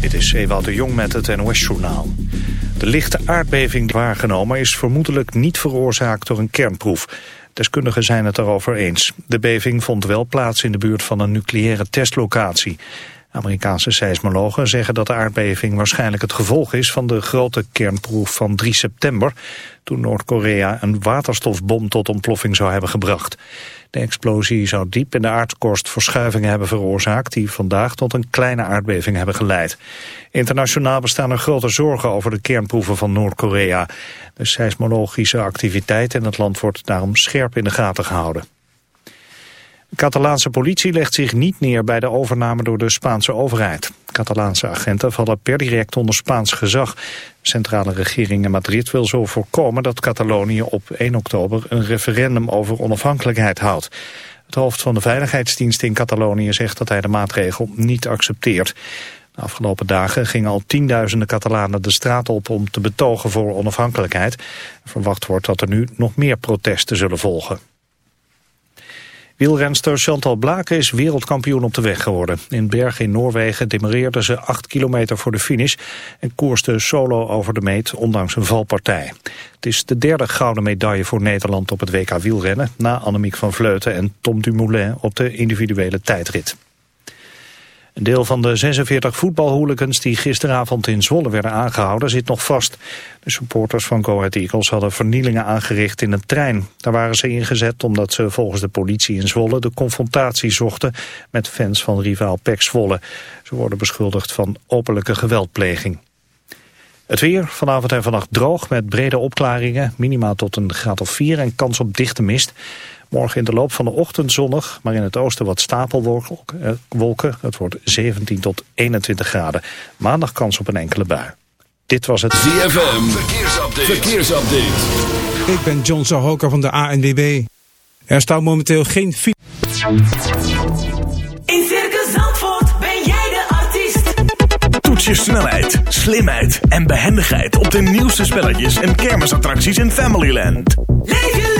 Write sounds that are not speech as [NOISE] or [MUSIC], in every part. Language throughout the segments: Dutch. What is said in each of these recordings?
Dit is Ewout de Jong met het NOS-journaal. De lichte aardbeving die waargenomen is vermoedelijk niet veroorzaakt door een kernproef. Deskundigen zijn het erover eens. De beving vond wel plaats in de buurt van een nucleaire testlocatie. Amerikaanse seismologen zeggen dat de aardbeving waarschijnlijk het gevolg is van de grote kernproef van 3 september, toen Noord-Korea een waterstofbom tot ontploffing zou hebben gebracht. De explosie zou diep in de aardkorst verschuivingen hebben veroorzaakt... die vandaag tot een kleine aardbeving hebben geleid. Internationaal bestaan er grote zorgen over de kernproeven van Noord-Korea. De seismologische activiteit in het land wordt daarom scherp in de gaten gehouden. Catalaanse politie legt zich niet neer bij de overname door de Spaanse overheid. Catalaanse agenten vallen per direct onder Spaans gezag. De centrale regering in Madrid wil zo voorkomen dat Catalonië op 1 oktober een referendum over onafhankelijkheid houdt. Het hoofd van de veiligheidsdienst in Catalonië zegt dat hij de maatregel niet accepteert. De afgelopen dagen gingen al tienduizenden Catalanen de straat op om te betogen voor onafhankelijkheid. Verwacht wordt dat er nu nog meer protesten zullen volgen. Wielrenster Chantal Blaken is wereldkampioen op de weg geworden. In Bergen in Noorwegen demereerde ze 8 kilometer voor de finish... en koerste solo over de meet, ondanks een valpartij. Het is de derde gouden medaille voor Nederland op het WK wielrennen... na Annemiek van Vleuten en Tom Dumoulin op de individuele tijdrit. Een deel van de 46 voetbalhooligans die gisteravond in Zwolle werden aangehouden zit nog vast. De supporters van Go Ahead Eagles hadden vernielingen aangericht in een trein. Daar waren ze ingezet omdat ze volgens de politie in Zwolle de confrontatie zochten met fans van rivaal PEC Zwolle. Ze worden beschuldigd van openlijke geweldpleging. Het weer, vanavond en vannacht droog met brede opklaringen, minimaal tot een graad of 4 en kans op dichte mist. Morgen in de loop van de ochtend zonnig, maar in het oosten wat stapelwolken. Het wordt 17 tot 21 graden. Maandag kans op een enkele bui. Dit was het ZFM Verkeersupdate. Verkeersupdate. Ik ben John Sahoka van de ANWB. Er staat momenteel geen fiets. In Circus Zandvoort ben jij de artiest. Toets je snelheid, slimheid en behendigheid op de nieuwste spelletjes en kermisattracties in Familyland. Leef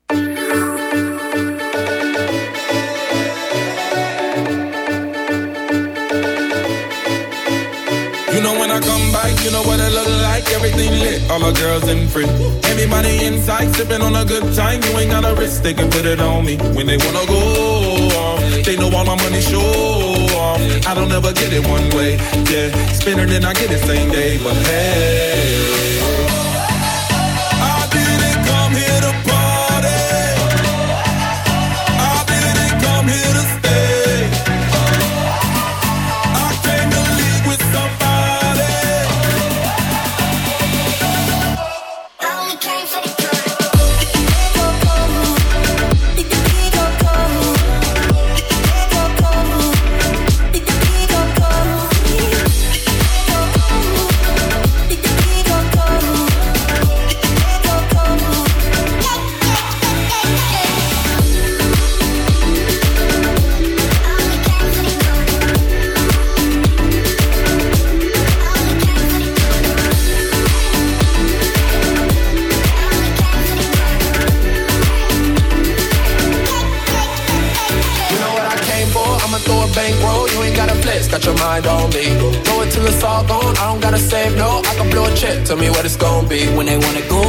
You know what it look like. Everything lit, all the girls in free. Everybody inside, sipping on a good time. You ain't got a risk, they can put it on me. When they wanna go they know all my money show. I don't ever get it one way, yeah. Spin it and I get it same day, but hey. throw a bankroll, you ain't gotta flex, got your mind on me. Throw it till it's all gone, I don't gotta save no, I can blow a check, tell me what it's gonna be. When they wanna go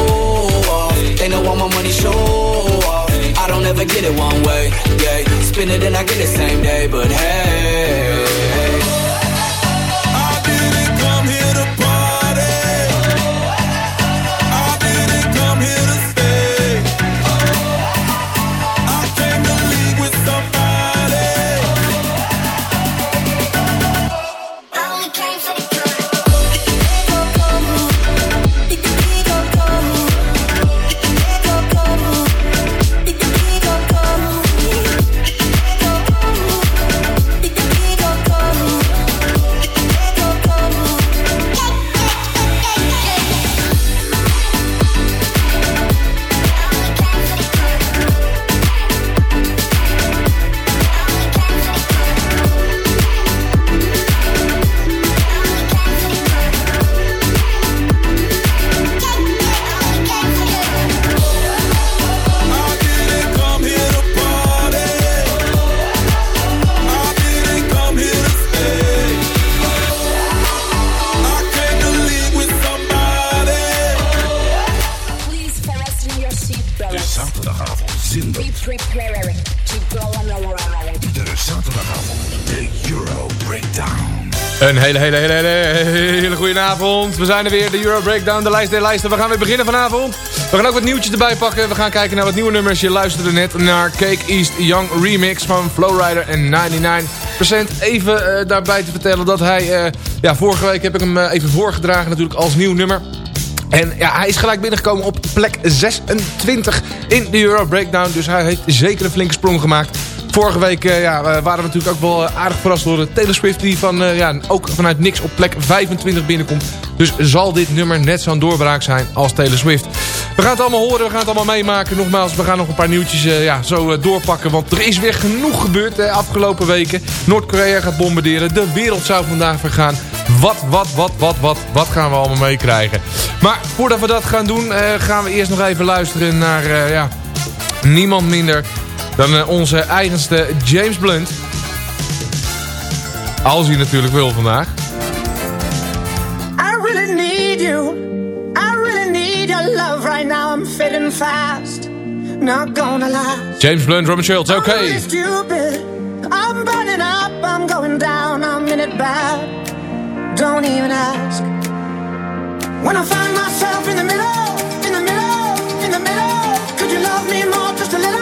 off, they know all my money show off. I don't ever get it one way, yeah. Spend it and I get it same day, but hey Een hele, hele, hele, hele, goede avond. We zijn er weer, de Euro Breakdown, de lijst der lijsten. We gaan weer beginnen vanavond. We gaan ook wat nieuwtjes erbij pakken. We gaan kijken naar wat nieuwe nummers. Je luisterde net naar Cake East Young Remix van Flowrider en 99%. Even eh, daarbij te vertellen dat hij... eh, ja, vorige week heb ik hem eh, even voorgedragen natuurlijk als nieuw nummer. En ja, hij is gelijk binnengekomen op plek 26 in de Euro Breakdown. Dus hij heeft zeker een flinke sprong gemaakt. Vorige week eh, ja, we waren we natuurlijk ook wel eh, aardig verrast door de Taylor Swift... die van, eh, ja, ook vanuit niks op plek 25 binnenkomt. Dus zal dit nummer net zo'n doorbraak zijn als Taylor Swift. We gaan het allemaal horen, we gaan het allemaal meemaken. Nogmaals, we gaan nog een paar nieuwtjes eh, ja, zo eh, doorpakken. Want er is weer genoeg gebeurd de afgelopen weken. Noord-Korea gaat bombarderen. De wereld zou vandaag vergaan. Wat, wat, wat, wat, wat, wat gaan we allemaal meekrijgen? Maar voordat we dat gaan doen, eh, gaan we eerst nog even luisteren naar... eh, ja, niemand minder dan eh, onze eigenste James Blunt. Als hij natuurlijk wil vandaag. I really need you. I really need your love right now. I'm fading fast. Not gonna lie. James Blunt, Robin Schultz, oké. I'm really stupid. I'm burning up. I'm going down. I'm in it bad. Don't even ask. When I find myself in the middle, in the middle, in the middle. Could you love me more? Just a little,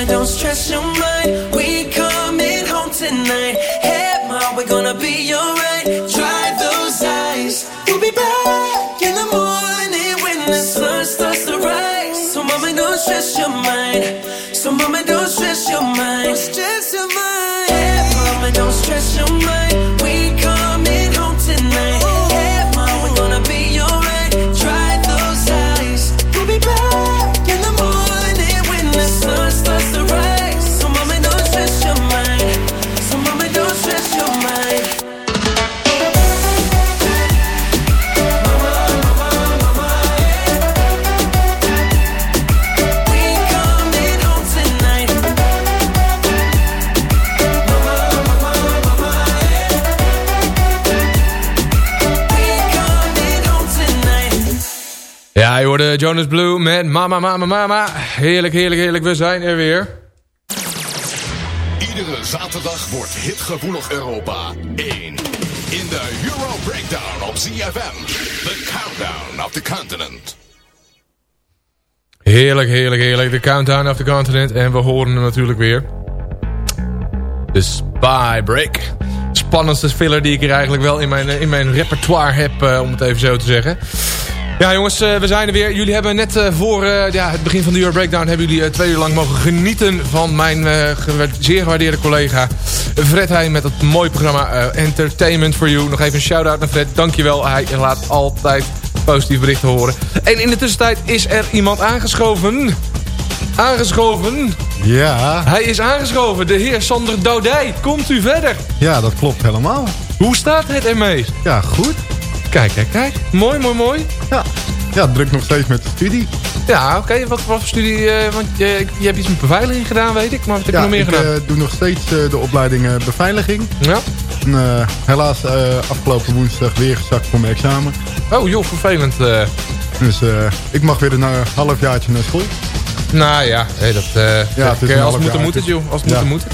Mama, don't stress your mind. We coming home tonight. Hey, mom, we're gonna be alright. Jonas Blue met Mama, Mama, Mama. Heerlijk, heerlijk, heerlijk. We zijn er weer. Iedere zaterdag wordt hitgevoelig Europa 1. In de Euro Breakdown op ZFM. The Countdown of the Continent. Heerlijk, heerlijk, heerlijk. De Countdown of the Continent. En we horen hem natuurlijk weer. De Spy Break. Spannendste filler die ik hier eigenlijk wel in mijn, eh, in mijn repertoire heb, eh, om het even zo te zeggen. Ja jongens, eh, we zijn er weer. Jullie hebben net eh, voor eh, ja, het begin van de Euro Breakdown... hebben jullie twee uur lang mogen genieten van mijn gewa- zeer gewaardeerde collega Fred Heijn... met het mooie programma Entertainment for You. Nog even een shout-out naar Fred. Dankjewel. Hij laat altijd positieve berichten horen. En in de tussentijd is er iemand aangeschoven. Aangeschoven. Ja. Hij is aangeschoven. De heer Sander Doudij. Komt u verder? Ja, dat klopt helemaal. Hoe staat het ermee? Ja, goed. Kijk, kijk, kijk. Mooi, mooi, mooi. Ja, ja druk nog steeds met de studie. Ja, oké. Wat, wat voor studie? eh, want je, je hebt iets met beveiliging gedaan, weet ik. Maar wat heb ja, je nog meer ik gedaan? eh, doe nog steeds eh, de opleiding beveiliging. Ja. En, helaas afgelopen woensdag weer gezakt voor mijn examen. Oh joh, vervelend. Dus ik mag weer een halfjaartje naar school. Nou ja, hé, dat, eh Ja, het ik, is als het moet, het joh. Als het Ja. moet, dan moet het.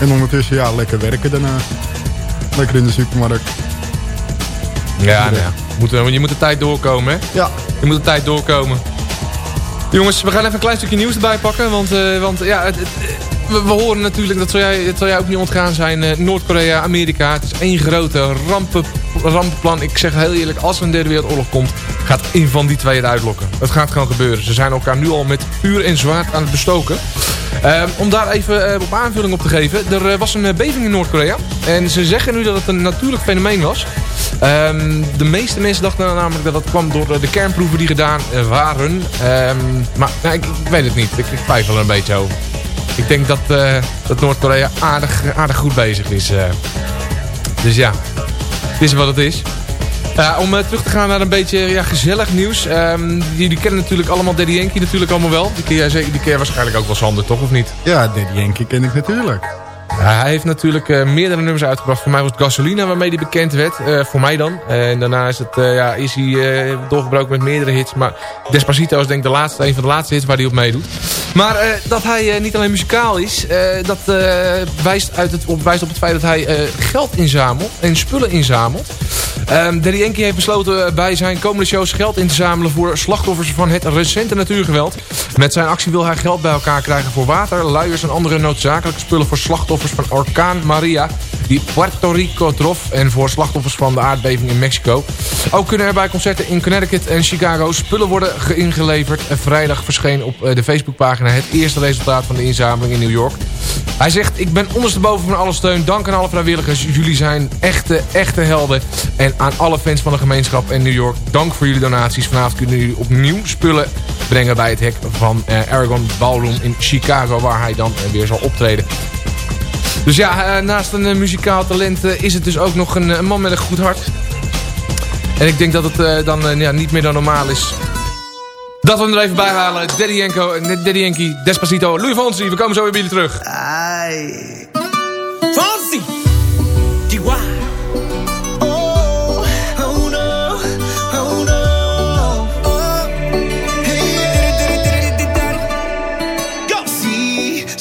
En ondertussen ja, lekker werken daarna. Lekker in de supermarkt. Ja, nou ja. Moet, je moet de tijd doorkomen, hè? Ja. Je moet de tijd doorkomen. Jongens, we gaan even een klein stukje nieuws erbij pakken. Want, eh, want ja, het, het- we, we horen natuurlijk, dat zal jij, het zal jij ook niet ontgaan zijn... eh, Noord-Korea, Amerika. Het is één grote rampen, rampenplan. Ik zeg heel eerlijk, als er een derde wereldoorlog komt... gaat één van die twee het uitlokken. Het gaat gewoon gebeuren. Ze zijn elkaar nu al met vuur en zwaard aan het bestoken. Eh, om daar even eh, op aanvulling op te geven. Er was een beving in Noord-Korea. En ze zeggen nu dat het een natuurlijk fenomeen was. Ehm, de meeste mensen dachten namelijk dat dat kwam door de kernproeven die gedaan eh, waren. Ehm, maar nou, ik, ik weet het niet. Ik, ik er een beetje over. Ik denk dat, eh, dat Noord-Korea aardig, aardig goed bezig is. eh. Dus ja, het is wat het is. Om terug te gaan naar een beetje ja, gezellig nieuws. Ehm, jullie kennen natuurlijk allemaal Daddy Yankee natuurlijk allemaal wel. Die ken jij, zeker, die ken waarschijnlijk ook wel Sander, toch? Of niet? Ja, Daddy Yankee ken ik natuurlijk. Hij heeft natuurlijk eh, meerdere nummers uitgebracht. Voor mij was het Gasolina waarmee hij bekend werd. Eh, voor mij dan. en daarna is, het, eh, ja, is hij doorgebroken met meerdere hits. Maar Despacito is denk ik de laatste, een van de laatste hits waar hij op meedoet. Maar dat hij niet alleen muzikaal is, dat wijst, uit het, op, wijst op het feit dat hij geld inzamelt en spullen inzamelt. Ehm Daddy heeft besloten eh, bij zijn komende shows geld in te zamelen voor slachtoffers van het recente natuurgeweld. Met zijn actie wil hij geld bij elkaar krijgen voor water, luiers en andere noodzakelijke spullen voor slachtoffers van orkaan Maria die Puerto Rico trof en voor slachtoffers van de aardbeving in Mexico. Ook kunnen er bij concerten in Connecticut en Chicago spullen worden ge- ingeleverd. En vrijdag verscheen op eh, de Facebookpagina het eerste resultaat van de inzameling in New York. Hij zegt, ik ben ondersteboven van alle steun. Dank aan alle vrijwilligers. Jullie zijn echte, echte helden. En aan alle fans van de gemeenschap in New York. Dank voor jullie donaties. Vanavond kunnen jullie opnieuw spullen brengen bij het hek van eh, Aragon Ballroom in Chicago. Waar hij dan eh, weer zal optreden. Dus ja, eh, naast een eh, muzikaal talent eh, is het dus ook nog een, man met een goed hart. En ik denk dat het dan ja, niet meer dan normaal is. Dat we hem er even bij halen. Daddy, Yankee, Despacito, Louis Fonsi. We komen zo weer bij jullie terug. Fonsi.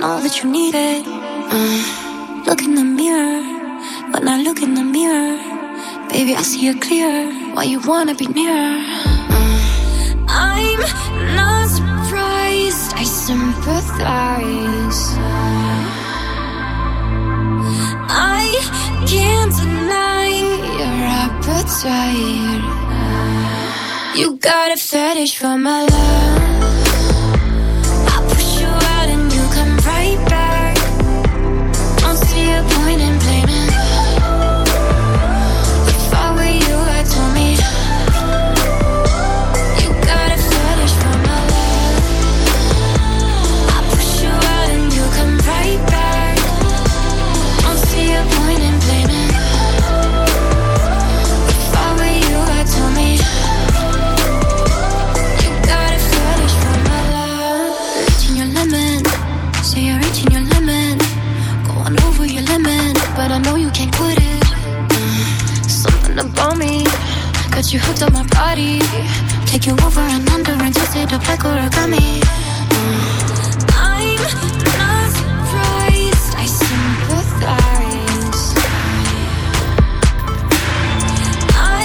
Know that you need it. Uh, look in the mirror, when I look in the mirror, baby, I see it clear. Why you wanna be near? Uh, I'm not surprised, I sympathize. I can't deny your appetite. You got a fetish for my love. You my body. Take you over and under and twist it up like origami. I'm not surprised, I sympathize. I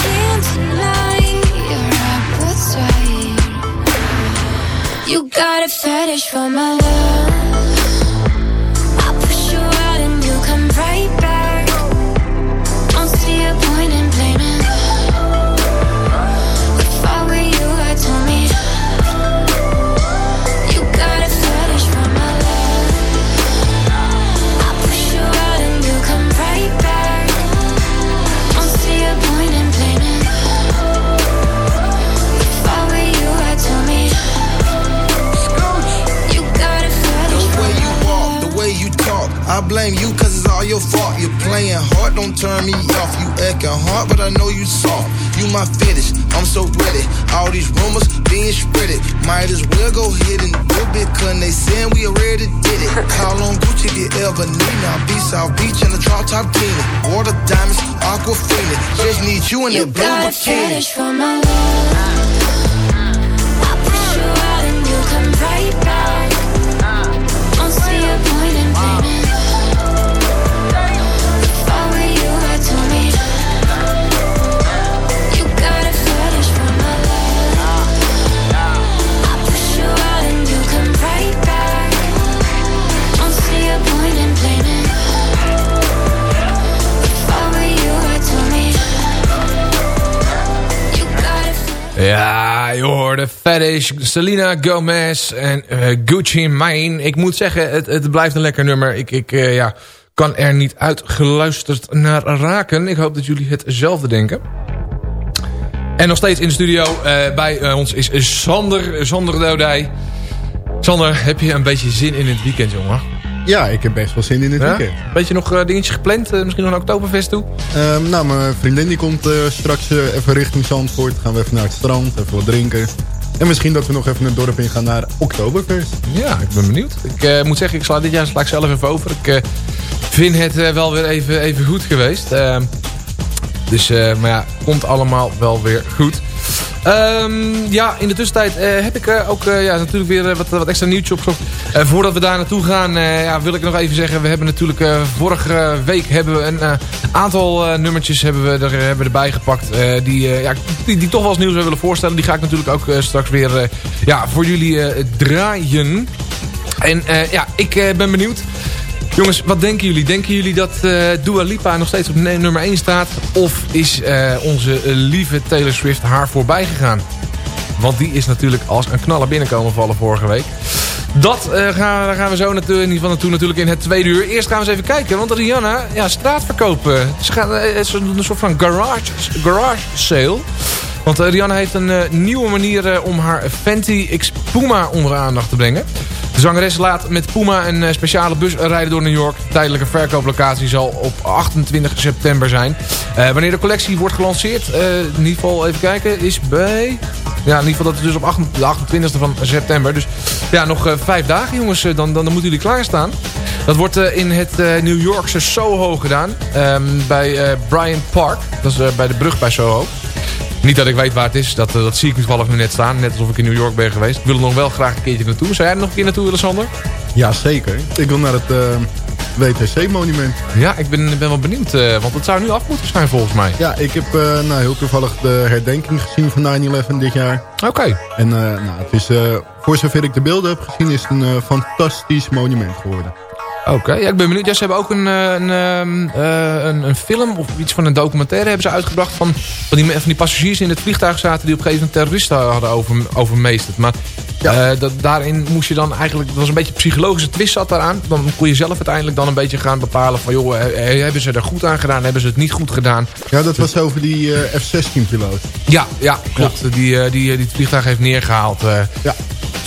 can't deny your appetite. You got a fetish for my love. My fetish, I'm so ready. All these rumors being spreaded. Might as well go ahead and do it, cause they saying we already did it. [LAUGHS] Call on Gucci, get ever need now. Be South Beach and the drop top teeny. Water diamonds, aquafina. Just need you in You that blue bikini. fetish for my love. I push you out and you come right back. Ja, je hoorde Fetish, Selena Gomez en eh, Gucci Mane. Ik moet zeggen, het, het blijft een lekker nummer. Ik, ik eh, ja, kan er niet uitgeluisterd naar raken. Ik hoop dat jullie hetzelfde denken. En nog steeds in de studio eh, bij ons is Sander, Sander Dodij. Sander, heb je een beetje zin in het weekend, jongen? Ja, ik heb best wel zin in het Ja? weekend. Beetje nog eh, dingetjes gepland? eh, misschien nog een Oktoberfest toe? Ehm, nou, mijn vriendin die komt eh, straks even richting Zandvoort. Gaan we even naar het strand, even wat drinken. En misschien dat we nog even het dorp in gaan naar Oktoberfest. Ja, ik ben benieuwd. Ik moet zeggen, ik sla dit jaar sla ik zelf even over. Ik vind het wel weer even, even goed geweest. Ehm, dus, maar ja, komt allemaal wel weer goed. Ehm, ja, in de tussentijd eh, heb ik eh, ook eh, ja, natuurlijk weer wat, wat extra nieuwtjes opgezocht. Voordat we daar naartoe gaan, ja, wil ik nog even zeggen... we hebben natuurlijk vorige week hebben we een aantal nummertjes hebben we er, hebben erbij gepakt... die, ja, die, die toch wel als nieuws willen voorstellen. Die ga ik natuurlijk ook straks weer ja, voor jullie draaien. En ja, ik ben benieuwd. Jongens, wat denken jullie? Denken jullie dat eh Dua Lipa nog steeds op nummer 1 staat? Of is eh, onze eh, lieve Taylor Swift haar voorbij gegaan? Want die is natuurlijk als een knaller binnenkomen vallen vorige week. Dat gaan, gaan we zo in naartoe natuurlijk in het tweede uur. Eerst gaan we eens even kijken, want Rihanna, ja, straatverkoop. eh, Ze gaan doen een soort van garage, garage sale. Want eh, Rihanna heeft een eh, nieuwe manier eh, om haar Fenty X Puma onder de aandacht te brengen. De zangeres laat met Puma een speciale bus rijden door New York. De tijdelijke verkooplocatie zal op 28 september zijn. Wanneer de collectie wordt gelanceerd, in ieder geval even kijken, is bij... Ja, in ieder geval dat is dus op 28 de 28e van september. Dus ja, nog vijf dagen jongens, dan, dan, dan moeten jullie klaarstaan. Dat wordt in het New Yorkse Soho gedaan. ehm, bij Bryant Park. Dat is bij de brug bij Soho. Niet dat ik weet waar het is, dat, eh, dat zie ik toevallig nu net staan. Net alsof ik in New York ben geweest. Ik wil er nog wel graag een keertje naartoe. Zou jij er nog een keer naartoe willen, Sander? Ja, zeker. Ik wil naar het eh, WTC-monument. Ja, ik ben, ben wel benieuwd, eh, want het zou nu af moeten zijn volgens mij. Ja, ik heb nou, heel toevallig de herdenking gezien van 9-11 dit jaar. Oké. En nou, het is, voor zover ik de beelden heb gezien, is het een fantastisch monument geworden. Oké, ja, ik ben benieuwd. Ja, ze hebben ook een, eh, een, ehm, eh, een, een film of iets van een documentaire hebben ze uitgebracht van, van, die, van die passagiers in het vliegtuig zaten die op een gegeven moment terroristen hadden over, overmeesterd. Maar eh, dat, daarin moest je dan eigenlijk, dat was een beetje een psychologische twist zat daaraan. Dan kon je zelf uiteindelijk dan een beetje gaan bepalen van joh, eh, hebben ze er goed aan gedaan, hebben ze het niet goed gedaan. Ja, dat was over die eh, F-16-piloot. Ja, ja klopt. Die, eh, die, die het vliegtuig heeft neergehaald. eh. Ja.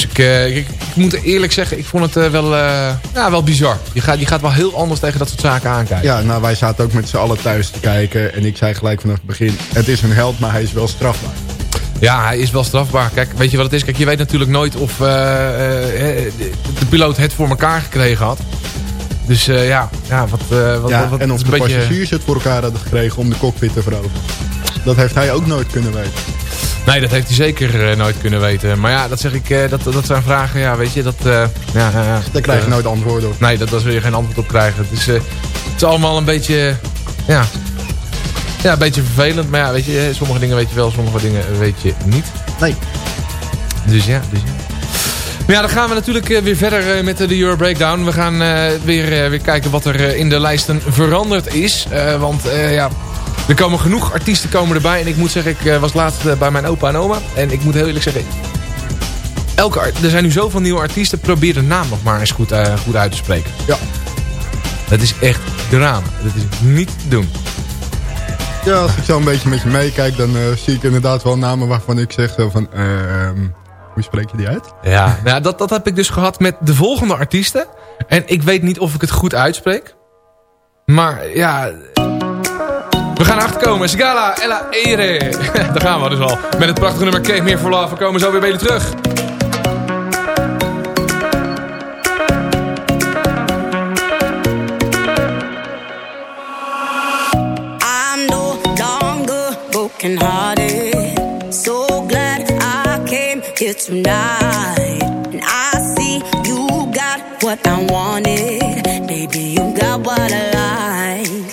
Dus ik, eh, ik, ik moet eerlijk zeggen, ik vond het eh, wel, eh, ja, wel bizar. Je gaat, je gaat wel heel anders tegen dat soort zaken aankijken. Ja, nou, wij zaten ook met z'n allen thuis te kijken. En ik zei gelijk vanaf het begin, het is een held, maar hij is wel strafbaar. Ja, hij is wel strafbaar. Kijk, weet je wat het is? Kijk, je weet natuurlijk nooit of de, piloot het voor elkaar gekregen had. Dus ja, ja, wat, wat, ja, wat, en of de beetje... passagiers het voor elkaar hadden gekregen om de cockpit te veroveren. Dat heeft hij ook nooit kunnen weten. Nee, dat heeft hij zeker eh, nooit kunnen weten. Maar ja, dat zeg ik, eh, dat, dat zijn vragen, ja, weet je, dat... eh, ja, ja, ja, Daar krijg je nooit antwoorden op. Nee, dat, daar zul je geen antwoord op krijgen. Het is, het is allemaal een beetje, ja, ja, een beetje vervelend. Maar ja, weet je, sommige dingen weet je wel, sommige dingen weet je niet. Nee. Dus ja, dus ja. Maar ja, dan gaan we natuurlijk weer verder met de Euro Breakdown. We gaan weer, weer kijken wat er in de lijsten veranderd is. Want ja, er komen genoeg artiesten komen erbij. En ik moet zeggen, ik eh, was laatst eh, bij mijn opa en oma. En ik moet heel eerlijk zeggen... Elke, er zijn nu zoveel nieuwe artiesten. Probeer de naam nog maar eens goed, eh, goed uit te spreken. Ja. Dat is echt drama. Dat is niet te doen. Ja, als ik zo een beetje met je meekijk, dan zie ik inderdaad wel namen waarvan ik zeg zo van... ehm, hoe spreek je die uit? Ja, nou, dat, dat heb ik dus gehad met de volgende artiesten. En ik weet niet of ik het goed uitspreek. Maar ja... We gaan erachter komen. Sigala, Ella, Ere. [LAUGHS] Daar gaan we dus al. Met het prachtige nummer Cake Meer for Love. We komen zo weer bij jullie terug. I'm no longer broken hearted. So glad I came here tonight. And I see you got what I wanted. Baby, you got what I like.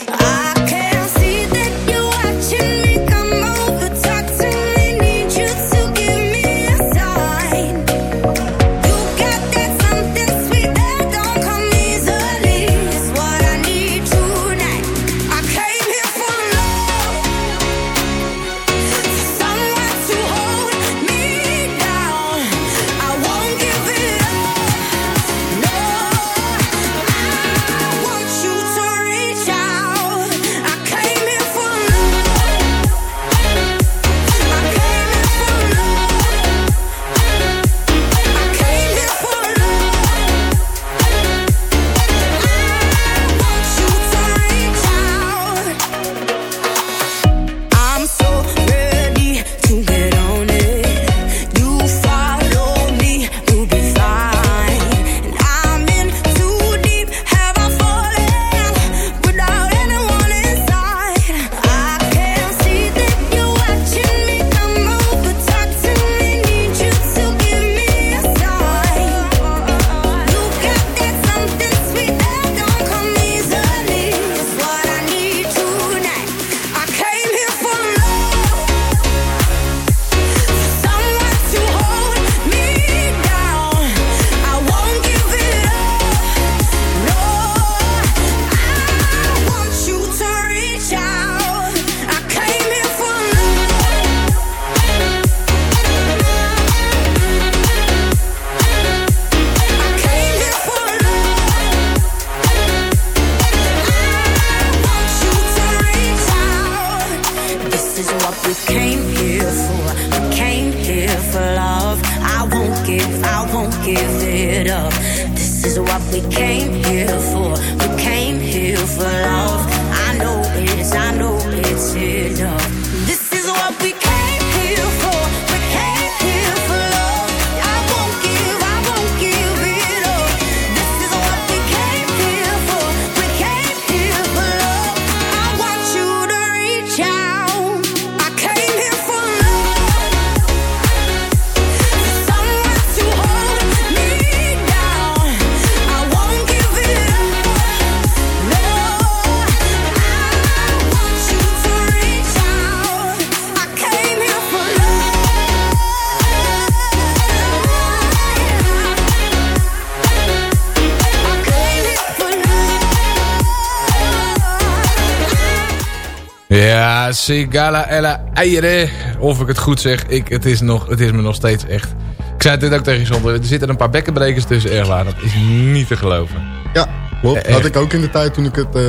Sigala Ella Eire. Of ik het goed zeg, ik, het, is nog, het is me nog steeds echt... Ik zei het net ook tegen je zonder. Er zitten een paar bekkenbrekers tussen, waar. Dat is niet te geloven. Ja, klopt. Eh, Had echt. ik ook in de tijd toen ik, het, eh,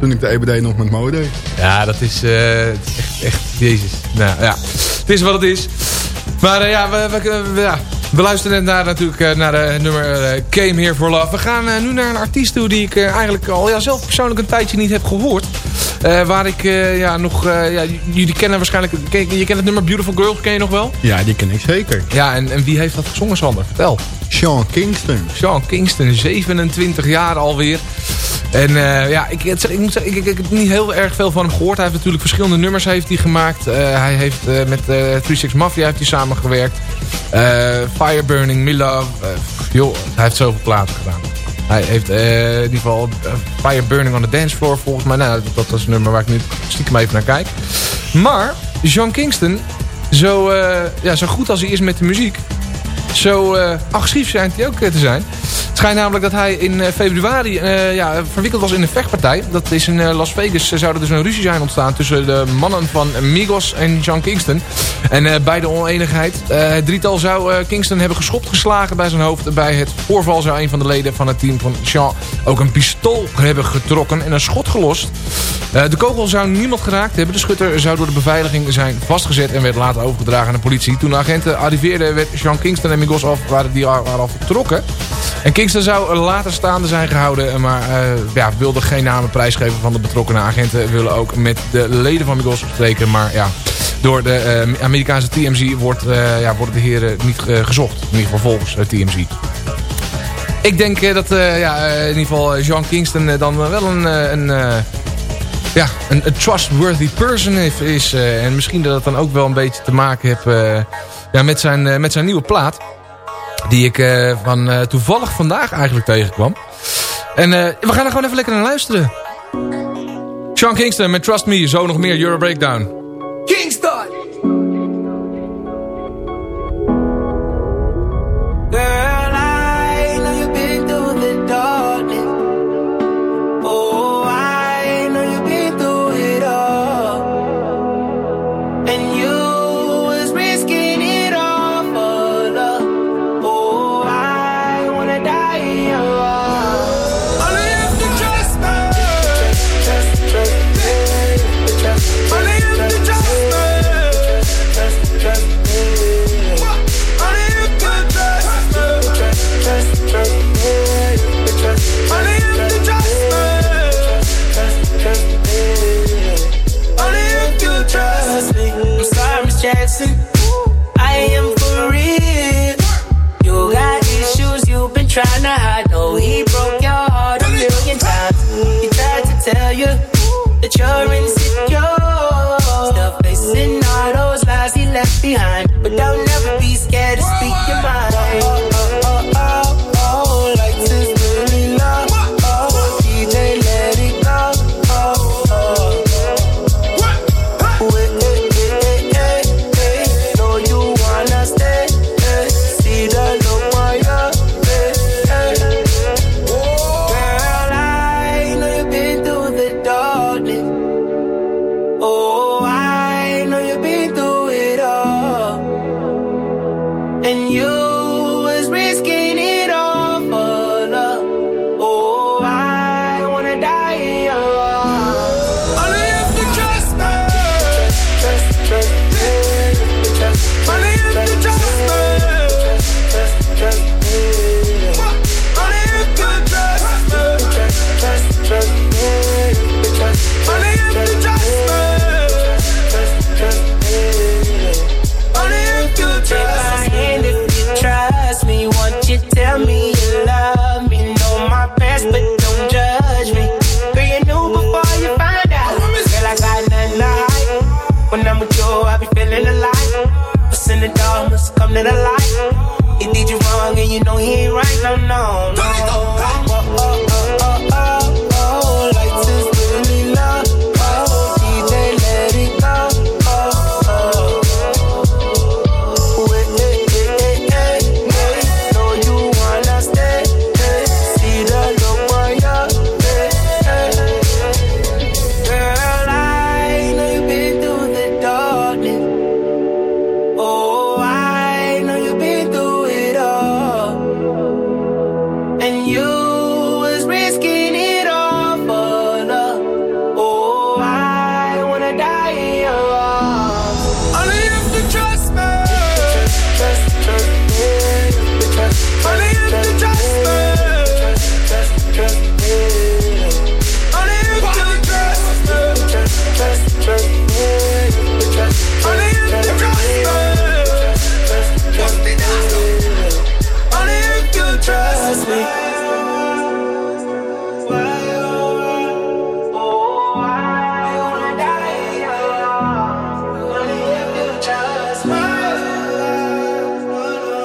toen ik de EBD nog met mode deed. Ja, dat is, eh, echt, echt, jezus. Nou ja, het is wat het is. Maar eh, ja, we, we, we- ja, we luisteren net naar, natuurlijk eh, naar het nummer eh, Came Here For Love. We gaan eh, nu naar een artiest toe die ik eh, eigenlijk al ja, zelf persoonlijk een tijdje niet heb gehoord. Eh, waar ik eh, ja, nog, eh, ja, jullie kennen waarschijnlijk, ken- je kent het nummer Beautiful Girls, ken je nog wel? Ja, die ken ik zeker. Ja, en, en wie heeft dat gezongen, Sander? Vertel. Sean Kingston. Sean Kingston, 27 jaar alweer. En ja, ik, het- ik, moet zeggen, ik, ik, ik heb niet heel erg veel van hem gehoord. Hij heeft natuurlijk verschillende nummers heeft hij gemaakt. Hij heeft eh, met eh 36 Mafia heeft hij samengewerkt. Eh Fire Burning, Me Love. Joh, hij heeft zoveel platen gedaan. Hij heeft eh, in ieder geval Fire Burning on the Dance Floor volgens mij. Nou, dat, dat is een nummer waar ik nu stiekem even naar kijk. Maar Sean Kingston, zo, eh, ja, zo goed als hij is met de muziek... Zo eh, agressief schijnt hij ook eh, te zijn. Het schijnt namelijk dat hij in eh, februari ja, verwikkeld was in een vechtpartij. Dat is in Las Vegas. zou er dus een ruzie zijn ontstaan tussen de mannen van Migos en John Kingston. En bij de oneenigheid. het drietal zou Kingston hebben geschopt geslagen bij zijn hoofd. Bij het voorval zou een van de leden van het team van Sean ook een pistool hebben getrokken en een schot gelost. De kogel zou niemand geraakt hebben. De schutter zou door de beveiliging zijn vastgezet en werd later overgedragen aan de politie. Toen de agenten arriveerden werd Sean Kingston en Migos af, waren, die waren al vertrokken. En Kingston zou later staande zijn gehouden, maar eh, ja, wilde geen namen prijsgeven van de betrokkenen. Agenten willen ook met de leden van Migos spreken, maar ja... Door de eh, Amerikaanse TMZ wordt, eh, ja, worden de heren niet eh, gezocht. In ieder geval volgens eh, TMZ. Ik denk eh, dat eh, ja, eh, in ieder geval eh, Sean Kingston eh, dan wel een, eh, een, eh, ja, een, trustworthy person is. eh, en misschien dat het dan ook wel een beetje te maken heeft eh, ja, met, zijn, eh, met zijn nieuwe plaat. Die ik eh, van eh, toevallig vandaag eigenlijk tegenkwam. En we gaan er gewoon even lekker naar luisteren. Sean Kingston met Trust Me, zo nog meer Euro Breakdown.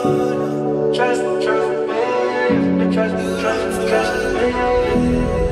Trust, trust me, trust, trust, trust me.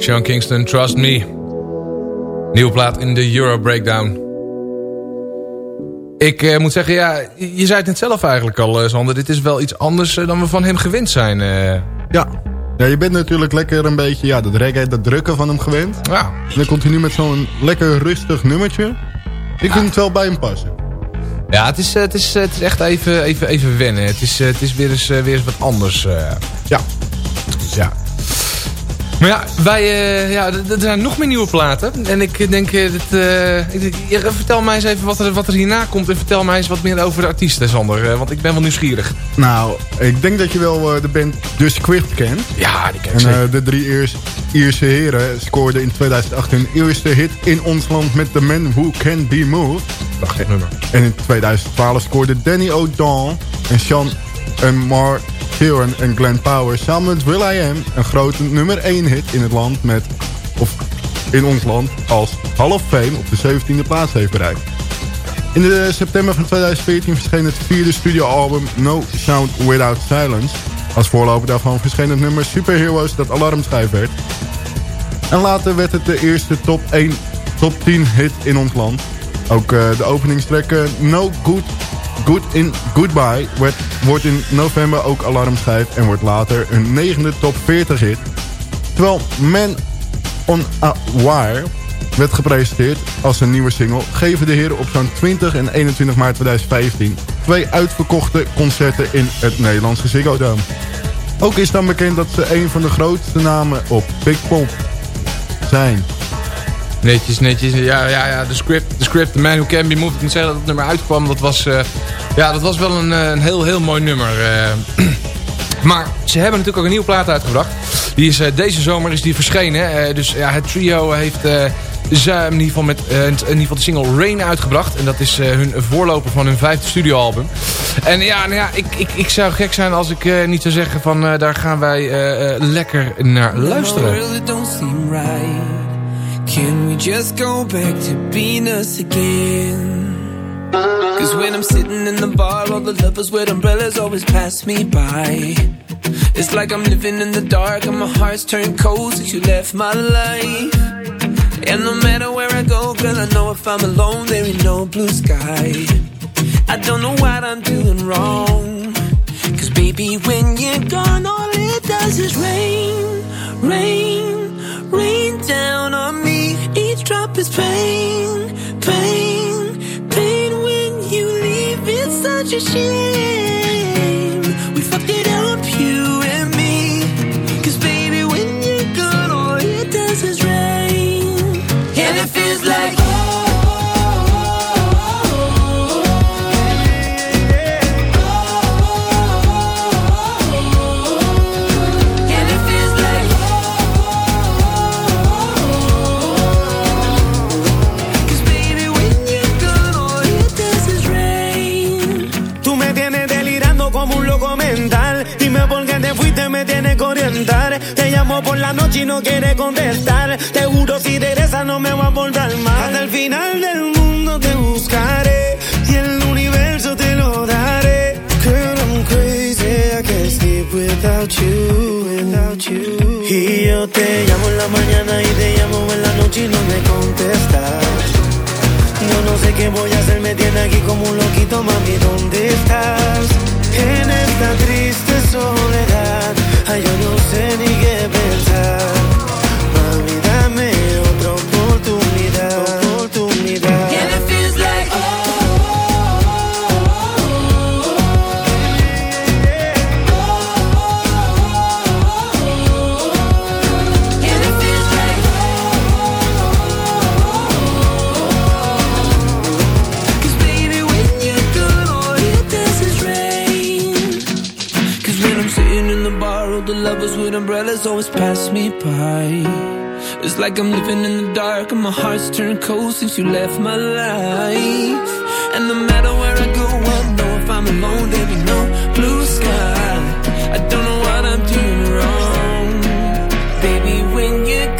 Sean Kingston, Trust Me. Nieuwe plaat in de Euro Breakdown. Ik eh, moet zeggen, ja, je zei het net zelf eigenlijk al, eh, Sander. Dit is wel iets anders eh, dan we van hem gewend zijn. eh. Ja. ja, je bent natuurlijk lekker een beetje ja, dat reggae, dat drukken van hem gewend. Ja. En dan komt hij nu met zo'n lekker rustig nummertje. Ik vind het wel bij hem passen. Ja, het is, het is, het is echt even, even, even wennen. Het is, het is weer, eens, weer eens wat anders. Ja. Ja. Maar ja, wij, eh, ja, er zijn nog meer nieuwe platen. En ik denk, eh, dat, eh, ik vertel mij eens even wat er, wat er hierna komt. En vertel mij eens wat meer over de artiesten, Sander. want ik ben wel nieuwsgierig. Nou, ik denk dat je wel de band The kent. Ja, die ken ik En de drie Iers- Ierse heren scoorden in 2008 hun eerste hit in ons land met The Man Who Can Be Moved. Prachtig nummer. En in 2012 scoorden Danny O'Dawn en Sean en Mark Sheeran en Glenn Powers samen met Will I Am een grote nummer 1 hit in het land met, of in ons land, als Hall of Fame op de 17e plaats heeft bereikt. In de september van 2014 verscheen het vierde studioalbum No Sound Without Silence. Als voorloper daarvan verscheen het nummer Superheroes dat alarmschijf werd. En later werd het de eerste top 1, top 10 hit in ons land. Ook eh, de openingstrek eh, No Good, Good in Goodbye wordt in november ook alarmschijf en wordt later een negende top 40 hit. Terwijl Man on a Wire werd gepresenteerd als een nieuwe single... geven de heren op zo'n 20 en 21 maart 2015... twee uitverkochte concerten in het Nederlandse Ziggo Dome. Ook is dan bekend dat ze een van de grootste namen op Pinkpop zijn. Netjes, netjes. Ja, ja, ja. De script, de script, The Man Who Can Be Moved. Ik moet zeggen dat het nummer uitkwam. Dat was, eh, ja, dat was wel een, eh, een heel, heel mooi nummer. eh. [CLEARS THROAT] maar ze hebben natuurlijk ook een nieuwe plaat uitgebracht. Die is, deze zomer is die verschenen. dus ja, het trio heeft ze in ieder, geval met, in ieder geval de single Rain uitgebracht. En dat is hun voorloper van hun vijfde studioalbum. En ja, nou ja ik, ik, ik zou gek zijn als ik niet zou zeggen van daar gaan wij lekker naar luisteren. Can we just go back to being us again? Cause when I'm sitting in the bar, all the lovers with umbrellas always pass me by. It's like I'm living in the dark and my heart's turned cold since you left my life. And no matter where I go, girl, I know if I'm alone, there ain't no blue sky. I don't know what I'm doing wrong. Cause baby, when you're gone, all it does is rain, rain, rain down on me. Drop is pain, pain, pain. When you leave, it's such a shame. Orientar. Te llamo por la noche y no quieres contestar. Te juro, si regresas no me va a portar mal. Hasta el final del mundo te buscaré. Y el universo te lo daré. Girl, I'm crazy. I can't sleep without you. Without you. Y yo te llamo en la mañana y te llamo en la noche y no me contestas. Yo no sé qué voy a hacer, me tiene aquí como un loquito, mami, ¿dónde estás? En esta triste soledad, ay, yo no sé ni qué pensar. Always pass me by. It's like I'm living in the dark and my heart's turned cold since you left my life. And no matter where I go, I know if I'm alone, there'll be no blue sky. I don't know what I'm doing wrong. Baby, when you're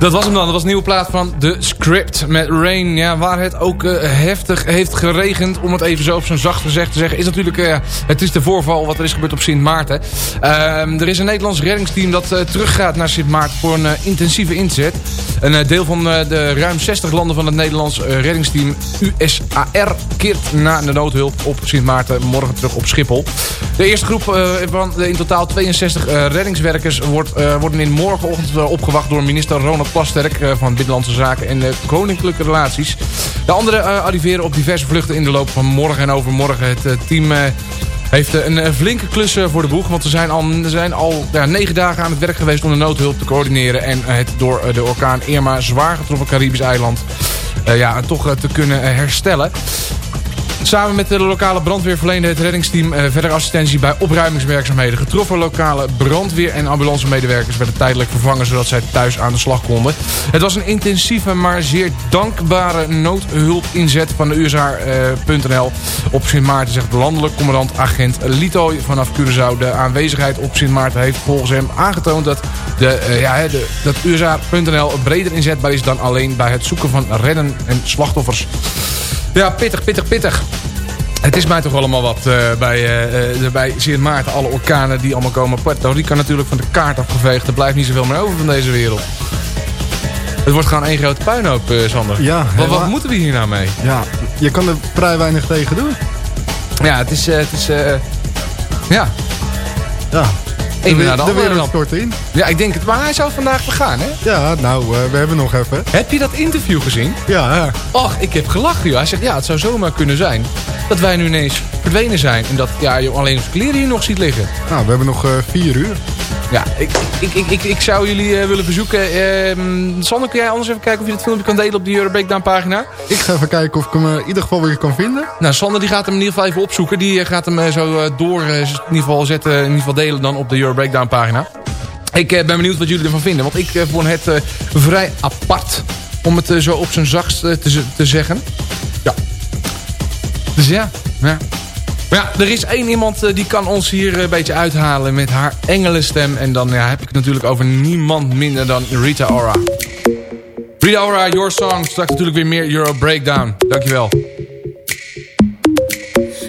Dat was hem dan. Dat was een nieuwe plaat van The Script met Rain. Ja, waar het ook eh, heftig heeft geregend, om het even zo op zijn zacht gezegd te zeggen, is natuurlijk eh, het is de voorval wat er is gebeurd op Sint Maarten. Ehm, er is een Nederlands reddingsteam dat eh, teruggaat naar Sint Maarten voor een intensieve inzet. Een deel van de ruim 60 landen van het Nederlands reddingsteam USAR keert na de noodhulp op Sint Maarten morgen terug op Schiphol. De eerste groep van in totaal 62 reddingswerkers wordt, worden in morgenochtend opgewacht door minister Ronald Plasterk van Binnenlandse Zaken en Koninklijke Relaties. De anderen arriveren op diverse vluchten in de loop van morgen en overmorgen. Het team heeft een flinke klus voor de boeg. Want ze zijn al, zijn al ja, negen dagen aan het werk geweest om de noodhulp te coördineren. En het door de orkaan Irma zwaar getroffen Caribisch eiland ja, toch te kunnen herstellen. Samen met de lokale brandweer verleende het reddingsteam uh, verder assistentie bij opruimingswerkzaamheden. Getroffen lokale brandweer- en ambulancemedewerkers werden tijdelijk vervangen zodat zij thuis aan de slag konden. Het was een intensieve maar zeer dankbare noodhulpinzet van de USA.nl op Sint Maarten, zegt de landelijk commandant agent Lito vanaf Curaçao. De aanwezigheid op Sint Maarten heeft volgens hem aangetoond dat, de, uh, ja, de, dat USA.nl breder inzetbaar is dan alleen bij het zoeken van redden en slachtoffers. Ja, pittig, pittig, pittig. Het is mij toch allemaal wat uh, bij, uh, bij Sint Maarten. Alle orkanen die allemaal komen. Puerto Rico natuurlijk van de kaart afgeveegd. Er blijft niet zoveel meer over van deze wereld. Het wordt gewoon één grote puinhoop, uh, Sander. Ja, wat, wat moeten we hier nou mee? Ja, je kan er vrij weinig tegen doen. Ja, het is... het is ja. Ja. Eén de, naar de, de wereld in. Ja, ik denk het. Maar hij zou vandaag vergaan, hè? Ja, nou, uh, we hebben nog even. Heb je dat interview gezien? Ja. Och, ik heb gelachen, joh. Hij zegt, ja, het zou zomaar kunnen zijn dat wij nu ineens verdwenen zijn. En dat ja, je alleen onze kleren hier nog ziet liggen. Nou, we hebben nog uh, vier uur. Ja, ik, ik, ik, ik, ik zou jullie uh, willen verzoeken. Sander, kun jij anders even kijken of je het filmpje kan delen op die Euro Breakdown pagina? Ik ga even kijken of ik hem in ieder geval weer kan vinden. Nou, Sander die gaat hem in ieder geval even opzoeken. Die gaat hem zo door in ieder geval zetten, in ieder geval delen dan op de Euro Breakdown pagina. Ik uh, ben benieuwd wat jullie ervan vinden. Want ik uh, vond het uh, vrij apart. Om het zo op zijn zachtst te, te zeggen. Ja. Dus ja. ja. Maar ja, er is één iemand die kan ons hier een beetje uithalen met haar engelenstem. En dan ja, heb ik het natuurlijk over niemand minder dan Rita Ora. Rita Ora, Your Song. Straks natuurlijk weer meer Euro Breakdown. Dankjewel.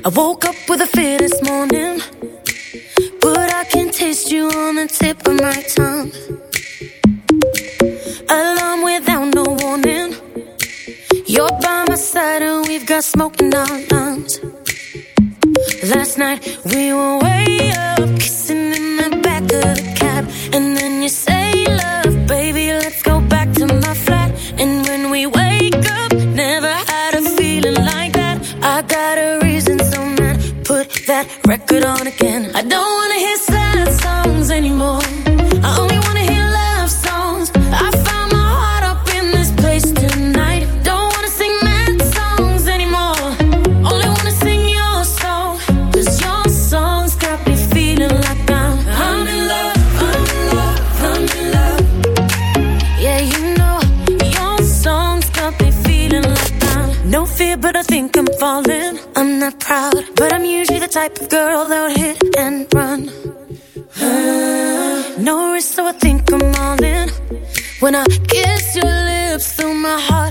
I woke with a fear morning. you on the tip of my tongue. Alarm without no warning. You're by my side and we've got smoke in our lungs. Last night we were way up, kissing in the back of the cab, and then you say, "Love, baby, let's go back to my flat." And when we wake up, never had a feeling like that. I got a reason, so man, put that record on again. I don't wanna hear. type of girl that'll hit and run. no risk, so I think I'm all in. When I kiss your lips through my heart.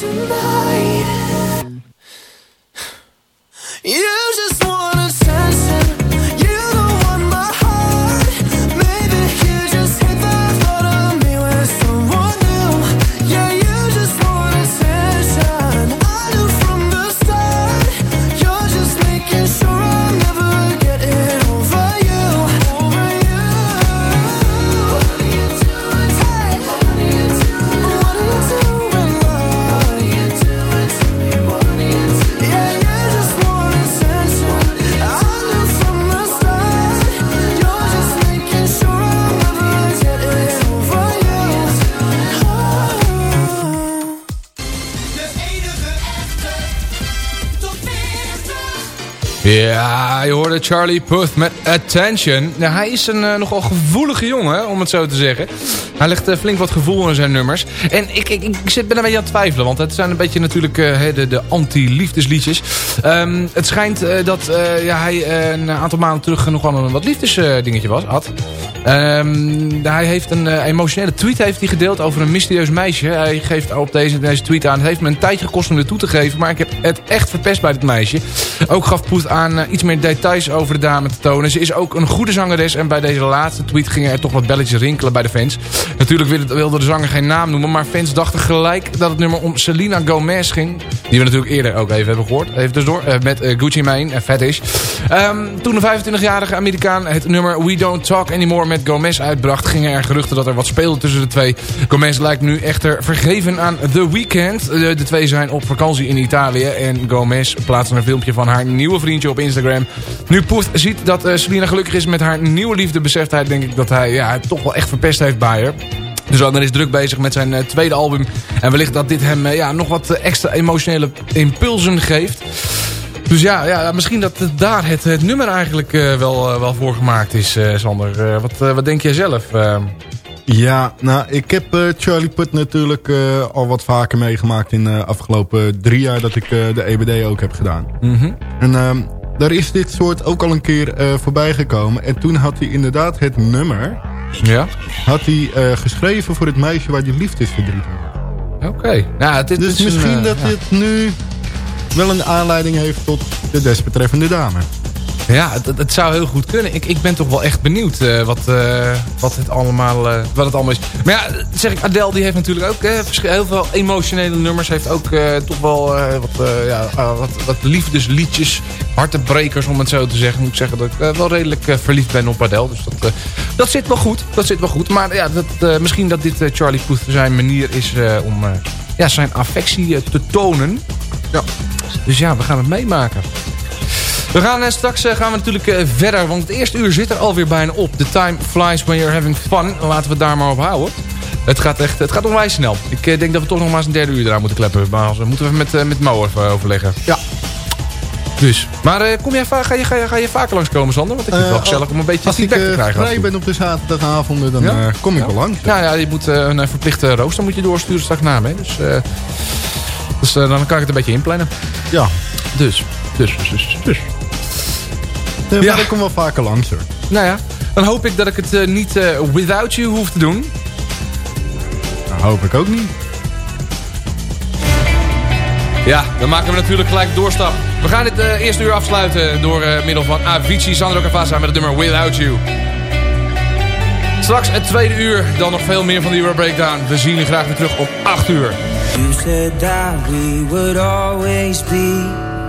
tonight. Hoorde Charlie Puth met Attention. Hij is een eh, nogal gevoelige jongen, om het zo te zeggen. Hij legt eh, flink wat gevoel in zijn nummers. En ik, ik, ik zit, ben een beetje aan het twijfelen, want het zijn een beetje natuurlijk eh, de, de anti-liefdesliedjes. Ehm, het schijnt eh, dat eh, ja, hij eh, een aantal maanden terug nog wel een wat liefdesdingetje was, had. Ehm, hij heeft een eh, emotionele tweet heeft hij gedeeld over een mysterieus meisje. Hij geeft op deze, deze tweet aan. Het heeft me een tijdje gekost om dit toe te geven. Maar ik heb het echt verpest bij dit meisje. Ook gaf Poet aan eh, iets meer details over de dame te tonen. Ze is ook een goede zangeres. En bij deze laatste tweet gingen er toch wat belletjes rinkelen bij de fans. Natuurlijk wilde, de zanger geen naam noemen. Maar fans dachten gelijk dat het nummer om Selena Gomez ging. Die we natuurlijk eerder ook even hebben gehoord. Even tussendoor. Uh, met uh, Gucci Mane en Fetish. Um, toen de 25-jarige Amerikaan het nummer We Don't Talk Anymore met Gomez uitbracht... gingen er geruchten dat er wat speelde tussen de twee. Gomez lijkt nu echter vergeven aan The Weeknd. Uh, de twee zijn op vakantie in Italië. En Gomez plaatste een filmpje van haar nieuwe vriendje op Instagram. Nu Poet ziet dat uh, gelukkig is met haar nieuwe liefde... beseft hij denk ik dat hij ja, toch wel echt verpest heeft bij haar. Dus Sander is druk bezig met zijn uh, tweede album. En wellicht dat dit hem uh, ja, nog wat extra emotionele impulsen geeft. Dus ja, ja misschien dat daar het, nummer eigenlijk uh, wel, wel voor gemaakt is, Sander. wat, wat denk jij zelf? Ja, nou, ik heb Charlie Puth natuurlijk al wat vaker meegemaakt in de afgelopen drie jaar dat ik de EBD ook heb gedaan. Mm -hmm. En ehm, daar is dit soort ook al een keer voorbij gekomen. En toen had hij inderdaad het nummer... Ja? Had hij geschreven voor het meisje waar die liefdesverdriet Oké. Okay. Nou, dit dus is misschien een, dat uh, dit nu wel een aanleiding heeft tot de desbetreffende dame. Ja, het, zou heel goed kunnen. Ik, ik ben toch wel echt benieuwd uh, wat, uh, wat, het allemaal, uh, wat het allemaal is. Maar ja, zeg ik, Adele die heeft natuurlijk ook heel veel emotionele nummers. Heeft ook toch wel wat, ja, wat, wat liefdesliedjes, hartebrekers om het zo te zeggen. Moet ik zeggen dat ik wel redelijk verliefd ben op Adele. Dus dat, dat zit wel goed. Dat zit wel goed. Maar ja, dat, misschien dat dit Charlie Puth zijn manier is om ja, zijn affectie te tonen. Ja. Dus ja, we gaan het meemaken. We gaan uh, straks uh, gaan we natuurlijk uh, verder, want het eerste uur zit er alweer bijna op. The time flies when you're having fun. Laten we het daar maar op houden. Het gaat echt, het gaat onwijs snel. Ik denk dat we toch nog maar eens een derde uur eraan moeten kleppen. Maar we moeten we met, met Mo even overleggen. Ja. Dus, maar kom jij, ga, je, ga, je, ga je vaker langskomen, Sander? Want ik vind het wel gezellig om een beetje feedback te krijgen. Als ik vrij ben op de zaterdagavond, dan ja? kom ik ja? wel langs. Nou ja, je moet een verplichte rooster moet je doorsturen straks na me. Dus, dus dan kan ik het een beetje inplannen. Ja. Dus, dus, dus, dus. dus. Nee, ja. ik kom wel vaker langs hoor. Nou ja, dan hoop ik dat ik het uh, niet uh, without you hoef te doen. Nou, hoop ik ook niet. Ja, dan maken we natuurlijk gelijk doorstap. We gaan dit uh, eerste uur afsluiten door middel van Avicii, Sandro Cavazza met het nummer Without You. Straks het tweede uur, dan nog veel meer van de Euro Breakdown. We zien jullie graag weer terug om 8 uur. You said that we would always be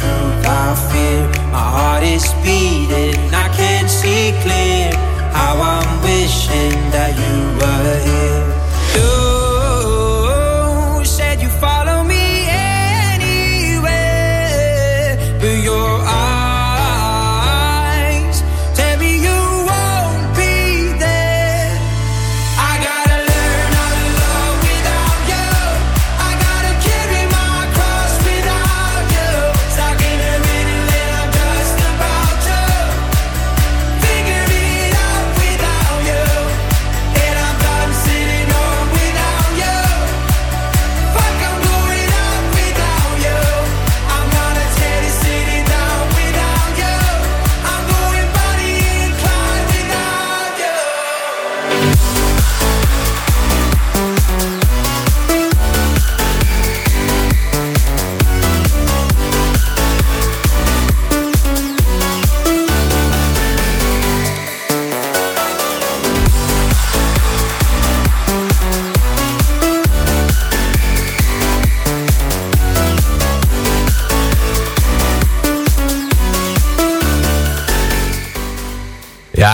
truth I fear. My heart is beating, I can't see clear. How I'm wishing that you were here.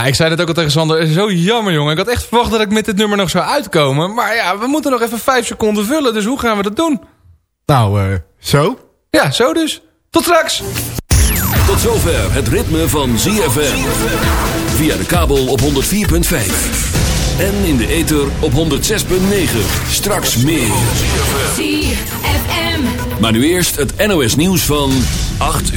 Ik zei het ook al tegen Sander. Zo jammer, jongen. Ik had echt verwacht dat ik met dit nummer nog zou uitkomen. Maar ja, we moeten nog even vijf seconden vullen. Dus hoe gaan we dat doen? Nou, eh, zo? Ja, zo dus. Tot straks! Tot zover het ritme van ZFM. Via de kabel op 104.5. En in de ether op 106.9. Straks meer. ZFM. Maar nu eerst het NOS nieuws van 8 uur.